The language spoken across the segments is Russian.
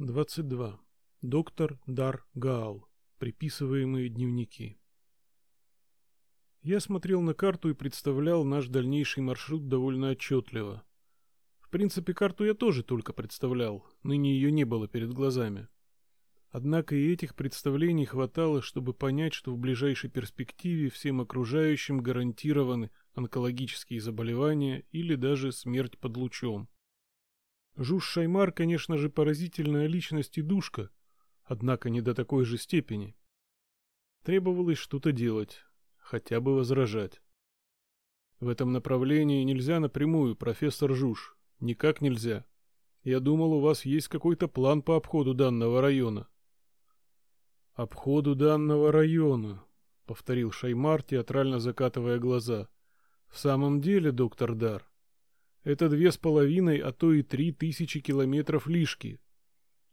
22. Доктор Дар Гаал. Приписываемые дневники. Я смотрел на карту и представлял наш дальнейший маршрут довольно отчетливо. В принципе, карту я тоже только представлял, ныне ее не было перед глазами. Однако и этих представлений хватало, чтобы понять, что в ближайшей перспективе всем окружающим гарантированы онкологические заболевания или даже смерть под лучом. Жуж Шаймар, конечно же, поразительная личность и душка, однако не до такой же степени. Требовалось что-то делать, хотя бы возражать. В этом направлении нельзя напрямую, профессор Жуж, никак нельзя. Я думал, у вас есть какой-то план по обходу данного района. Обходу данного района, повторил Шаймар, театрально закатывая глаза. В самом деле, доктор Дар, это две с половиной, а то и три тысячи километров лишки.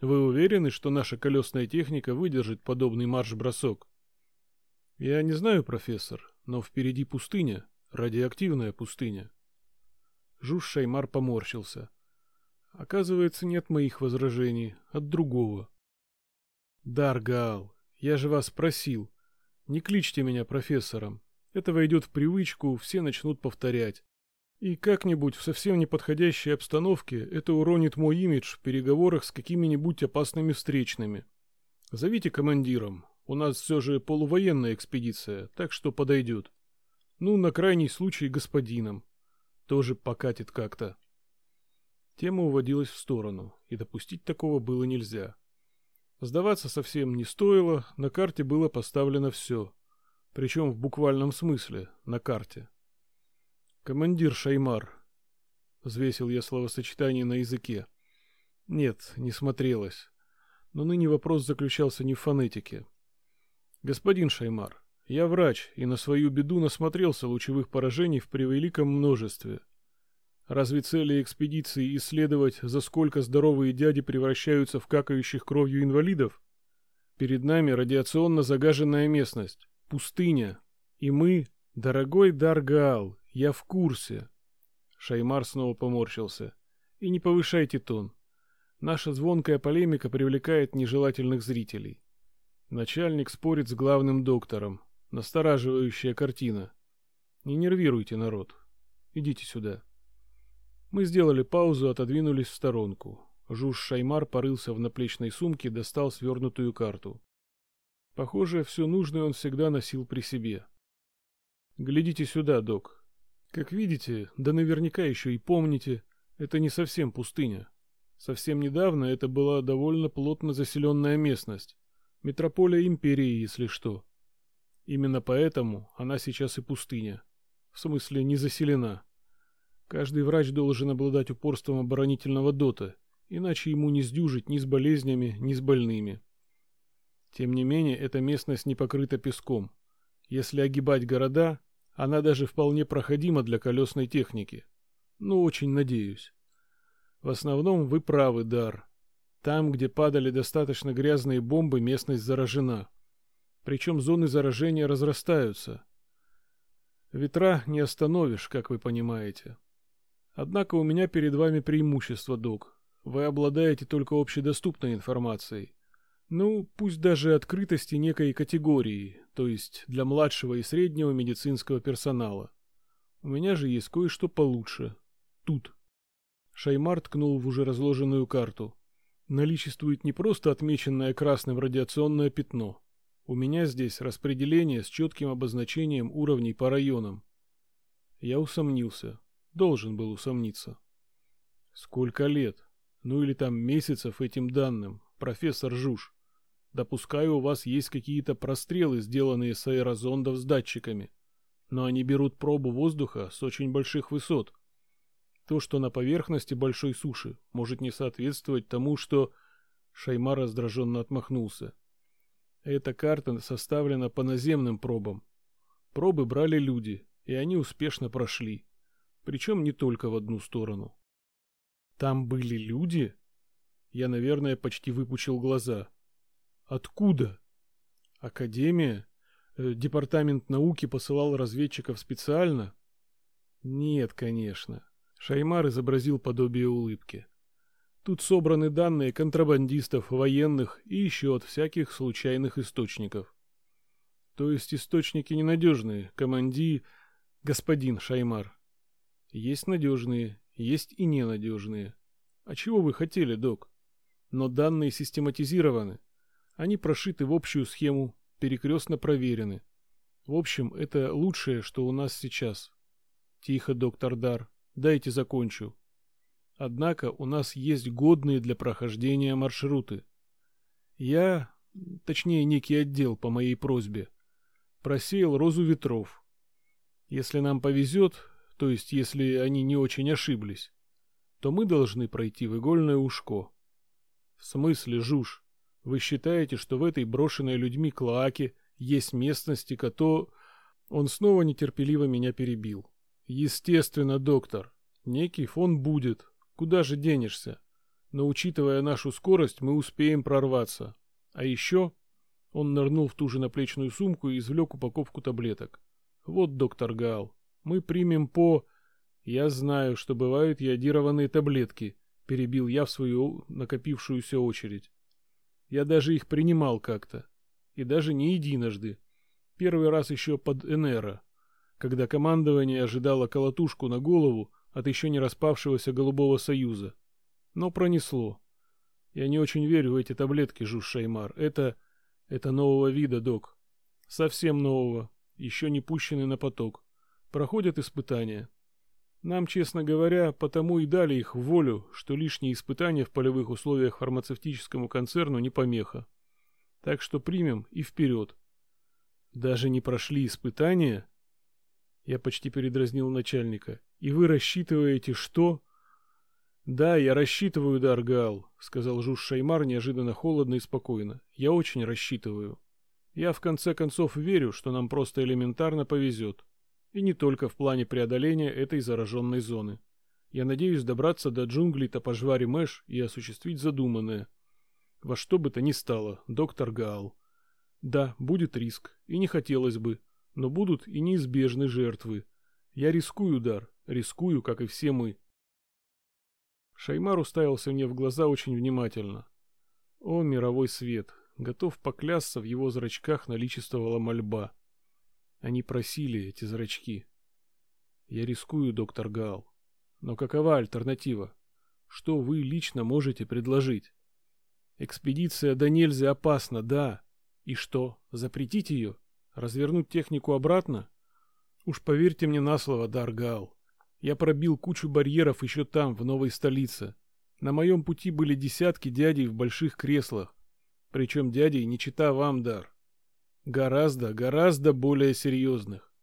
Вы уверены, что наша колесная техника выдержит подобный марш-бросок? Я не знаю, профессор, но впереди пустыня, радиоактивная пустыня. Жуж Шаймар поморщился. Оказывается, нет моих возражений, от другого. Даргал, я же вас просил, не кличьте меня профессором. Это войдет в привычку, все начнут повторять. И как-нибудь в совсем неподходящей обстановке это уронит мой имидж в переговорах с какими-нибудь опасными встречными. Зовите командиром. У нас все же полувоенная экспедиция, так что подойдет. Ну, на крайний случай господином. Тоже покатит как-то. Тема уводилась в сторону, и допустить такого было нельзя. Сдаваться совсем не стоило, на карте было поставлено все. Причем в буквальном смысле, на карте. Командир Шаймар. Взвесил я словосочетание на языке. Нет, не смотрелось. Но ныне вопрос заключался не в фонетике. Господин Шаймар, я врач и на свою беду насмотрелся лучевых поражений в превеликом множестве. Разве цели экспедиции исследовать, за сколько здоровые дяди превращаются в какающих кровью инвалидов? Перед нами радиационно загаженная местность, пустыня, и мы, дорогой Даргал, я в курсе. Шаймар снова поморщился. И не повышайте тон. Наша звонкая полемика привлекает нежелательных зрителей. Начальник спорит с главным доктором. Настораживающая картина. Не нервируйте народ. Идите сюда. Мы сделали паузу, отодвинулись в сторонку. Жуж Шаймар порылся в наплечной сумке, достал свернутую карту. Похоже, все нужное он всегда носил при себе. Глядите сюда, док. Как видите, да наверняка еще и помните, это не совсем пустыня. Совсем недавно это была довольно плотно заселенная местность. Метрополия империи, если что. Именно поэтому она сейчас и пустыня. В смысле, не заселена. Каждый врач должен обладать упорством оборонительного дота, иначе ему не сдюжить ни с болезнями, ни с больными. Тем не менее, эта местность не покрыта песком. Если огибать города, она даже вполне проходима для колесной техники. Ну, очень надеюсь. В основном вы правы, Дар. Там, где падали достаточно грязные бомбы, местность заражена. Причем зоны заражения разрастаются. Ветра не остановишь, как вы понимаете. Однако у меня перед вами преимущество, док. Вы обладаете только общедоступной информацией. Ну, пусть даже открытости некой категории, то есть для младшего и среднего медицинского персонала. У меня же есть кое-что получше. Тут. Шаймар ткнул в уже разложенную карту. Наличествует не просто отмеченное красным радиационное пятно. У меня здесь распределение с четким обозначением уровней по районам. Я усомнился. Должен был усомниться. Сколько лет? Ну или там месяцев этим данным, профессор Жуж? Допускаю, у вас есть какие-то прострелы, сделанные с аэрозондов с датчиками. Но они берут пробу воздуха с очень больших высот. То, что на поверхности большой суши, может не соответствовать тому, что... Шаймар раздраженно отмахнулся. Эта карта составлена по наземным пробам. Пробы брали люди, и они успешно прошли. Причем не только в одну сторону. Там были люди? Я, наверное, почти выпучил глаза. Откуда? Академия? Э, департамент науки посылал разведчиков специально? Нет, конечно. Шаймар изобразил подобие улыбки. Тут собраны данные контрабандистов, военных и еще от всяких случайных источников. То есть источники ненадежные, команди, господин Шаймар. Есть надежные, есть и ненадежные. А чего вы хотели, док? Но данные систематизированы. Они прошиты в общую схему, перекрестно проверены. В общем, это лучшее, что у нас сейчас. Тихо, доктор Дар, дайте закончу. Однако у нас есть годные для прохождения маршруты. Я, точнее некий отдел по моей просьбе, просеял розу ветров. Если нам повезет, то есть если они не очень ошиблись, то мы должны пройти в игольное ушко. В смысле, Жуж, вы считаете, что в этой брошенной людьми клоаке есть местности, кото... Он снова нетерпеливо меня перебил. Естественно, доктор. Некий фон будет. Куда же денешься? Но учитывая нашу скорость, мы успеем прорваться. А еще... Он нырнул в ту же наплечную сумку и извлек упаковку таблеток. Вот, доктор Гал, мы примем по... Я знаю, что бывают йодированные таблетки, перебил я в свою накопившуюся очередь. Я даже их принимал как-то. И даже не единожды. Первый раз еще под Энера, когда командование ожидало колотушку на голову от еще не распавшегося Голубого Союза. Но пронесло. Я не очень верю в эти таблетки, Жуж Шаймар. Это... это нового вида, док. Совсем нового. Еще не пущенный на поток. Проходят испытания. Нам, честно говоря, потому и дали их волю, что лишние испытания в полевых условиях фармацевтическому концерну не помеха. Так что примем и вперед. Даже не прошли испытания? Я почти передразнил начальника. И вы рассчитываете, что... Да, я рассчитываю, Даргал, сказал Жуж Шаймар неожиданно холодно и спокойно. Я очень рассчитываю. Я в конце концов верю, что нам просто элементарно повезет. И не только в плане преодоления этой зараженной зоны. Я надеюсь добраться до джунглей Топожвари Мэш и осуществить задуманное. Во что бы то ни стало, доктор Гаал. Да, будет риск, и не хотелось бы, но будут и неизбежны жертвы. Я рискую, Дар, рискую, как и все мы. Шаймар уставился мне в глаза очень внимательно. О, мировой свет! Готов поклясться, в его зрачках наличествовала мольба. Они просили эти зрачки. Я рискую, доктор Гал. Но какова альтернатива? Что вы лично можете предложить? Экспедиция до нельзя опасна, да. И что, запретить ее? Развернуть технику обратно? Уж поверьте мне на слово, Даргал. Я пробил кучу барьеров еще там, в новой столице. На моем пути были десятки дядей в больших креслах. Причем дядей не чита вам, Дар. Гораздо, гораздо более серьезных.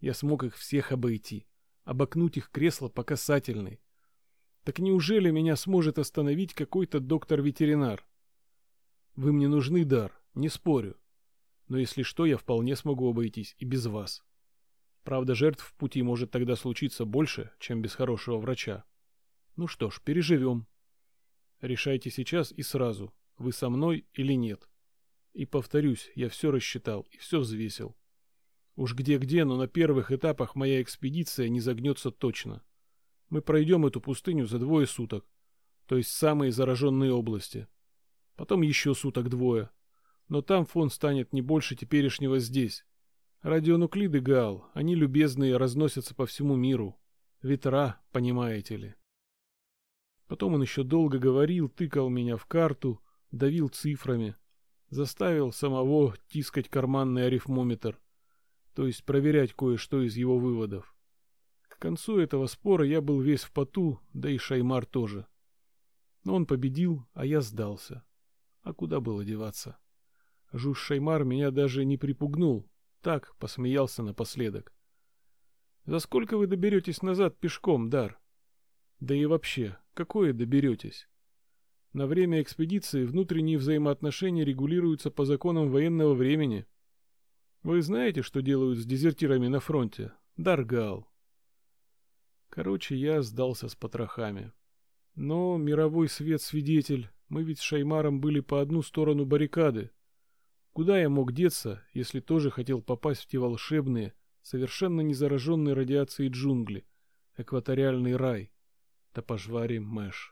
Я смог их всех обойти. Обокнуть их кресло по касательной. Так неужели меня сможет остановить какой-то доктор-ветеринар? Вы мне нужны, Дар, не спорю. Но если что, я вполне смогу обойтись и без вас. Правда, жертв в пути может тогда случиться больше, чем без хорошего врача. Ну что ж, переживем. Решайте сейчас и сразу, вы со мной или нет. И повторюсь, я все рассчитал и все взвесил. Уж где-где, но на первых этапах моя экспедиция не загнется точно. Мы пройдем эту пустыню за двое суток, то есть самые зараженные области. Потом еще суток двое. Но там фон станет не больше теперешнего здесь. Радионуклиды Гал, они любезные, разносятся по всему миру. Ветра, понимаете ли. Потом он еще долго говорил, тыкал меня в карту, давил цифрами, заставил самого тискать карманный арифмометр, то есть проверять кое-что из его выводов. К концу этого спора я был весь в поту, да и Шаймар тоже. Но он победил, а я сдался. А куда было деваться? Жуж Шаймар меня даже не припугнул, так посмеялся напоследок. За сколько вы доберетесь назад пешком, Дар? Да и вообще, какое доберетесь? На время экспедиции внутренние взаимоотношения регулируются по законам военного времени. Вы знаете, что делают с дезертирами на фронте? Даргал. Короче, я сдался с потрохами. Но мировой свет свидетель, мы ведь с Шаймаром были по одну сторону баррикады. Куда я мог деться, если тоже хотел попасть в те волшебные, совершенно не зараженные радиацией джунгли, экваториальный рай, Топожвари Мэш?